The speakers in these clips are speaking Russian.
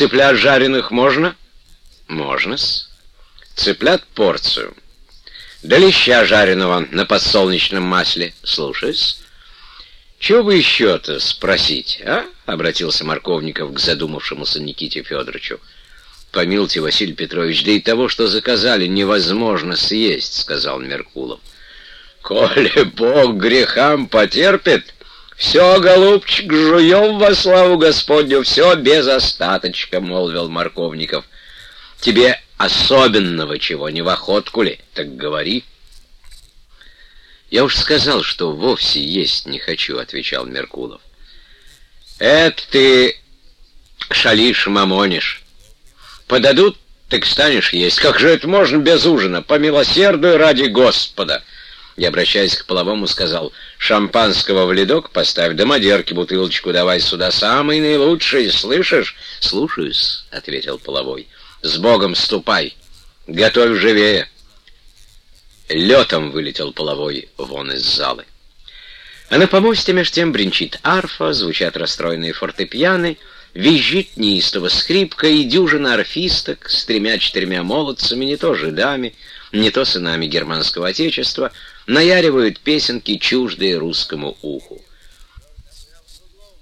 Цыплят жареных можно? Можно-с. Цыплят порцию. Да леща жареного на подсолнечном масле. Слушаюсь. «Чего бы еще-то спросить, а?» — обратился Марковников к задумавшемуся Никите Федоровичу. «Помилуйте, Василий Петрович, да и того, что заказали, невозможно съесть», — сказал Меркулов. «Коли Бог грехам потерпит, все, голубчик, жуем во славу Господню, все без остаточка», — молвил Марковников. «Тебе особенного чего, не в охотку ли? Так говори». «Я уж сказал, что вовсе есть не хочу», — отвечал Меркулов. «Это ты шалишь, мамонишь. Подадут, так станешь есть. Как же это можно без ужина? По милосердию ради Господа!» И, обращаясь к половому, сказал, «Шампанского в ледок поставь, да мадерки бутылочку давай сюда, самый наилучший, слышишь?» «Слушаюсь», — ответил половой. «С Богом ступай, готовь живее». Летом вылетел половой вон из залы. А на помосте меж тем бренчит арфа, звучат расстроенные фортепианы, визжит неистово скрипка и дюжина арфисток с тремя-четырьмя молодцами, не то жидами, не то сынами германского отечества, наяривают песенки, чуждые русскому уху.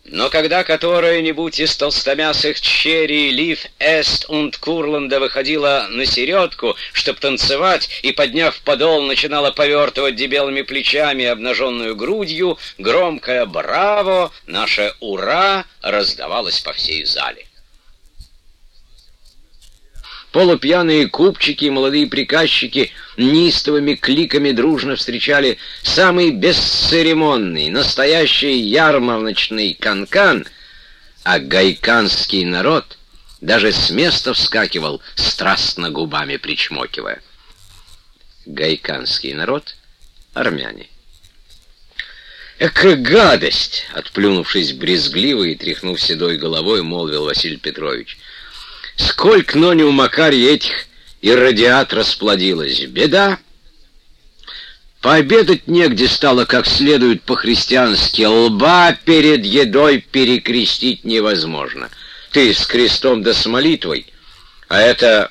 Но когда которая-нибудь из толстомясых черри Лив Эст und Курланда выходила на середку, чтоб танцевать, и, подняв подол, начинала повертывать дебелыми плечами обнаженную грудью, громкое «Браво!», наше «Ура!» раздавалось по всей зале. Полупьяные купчики и молодые приказчики неистовыми кликами дружно встречали самый бесцеремонный, настоящий ярмарочный канкан, а гайканский народ даже с места вскакивал, страстно губами причмокивая. Гайканский народ — армяне. «Эка гадость!» — отплюнувшись брезгливо и тряхнув седой головой, молвил Василий Петрович — Сколько, но не у Макарья этих и радиат расплодилось. Беда. Пообедать негде стало как следует по-христиански. Лба перед едой перекрестить невозможно. Ты с крестом да с молитвой, а это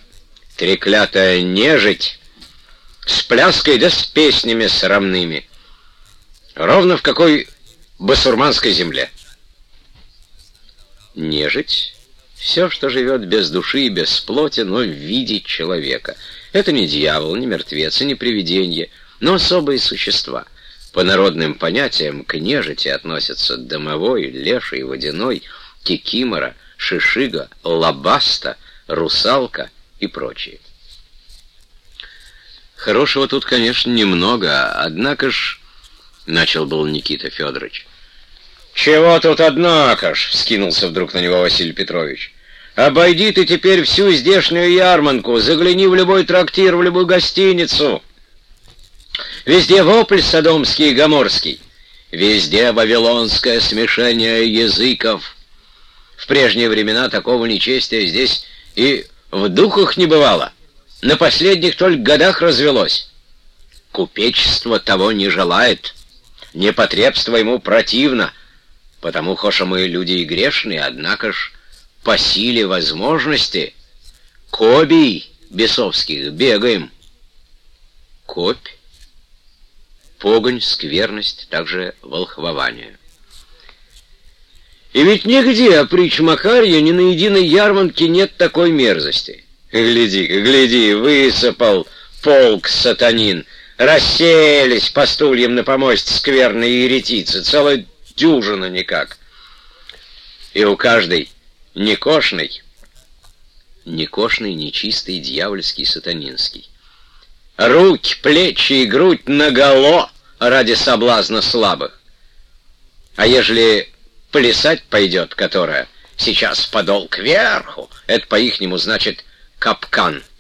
треклятая нежить с пляской да с песнями срамными. Ровно в какой басурманской земле. Нежить все, что живет без души и без плоти, но в виде человека. Это не дьявол, не мертвец и не привидение, но особые существа. По народным понятиям к нежити относятся домовой, леший, водяной, кикимора, шишига, лабаста, русалка и прочие. Хорошего тут, конечно, немного, однако ж... Начал был Никита Федорович. «Чего тут, однако ж?» — вскинулся вдруг на него Василий Петрович. «Обойди ты теперь всю здешнюю ярманку, загляни в любой трактир, в любую гостиницу. Везде вопль содомский и гоморский, везде вавилонское смешение языков. В прежние времена такого нечестия здесь и в духах не бывало. На последних только годах развелось. Купечество того не желает, непотребство ему противно, Потому, хоша мы люди и грешные, однако ж по силе возможности кобий бесовских бегаем. Копь, погонь, скверность, также волхвование. И ведь нигде, а притч Макарья, ни на единой ярмарке нет такой мерзости. Гляди-ка, гляди, высыпал полк сатанин, расселись по стульям на помосте скверные еретицы, целая дюжина никак. И у каждой некошный, некошный, нечистый, дьявольский, сатанинский. Руки, плечи и грудь наголо ради соблазна слабых. А ежели плясать пойдет, которая сейчас подол кверху, это по-ихнему значит капкан —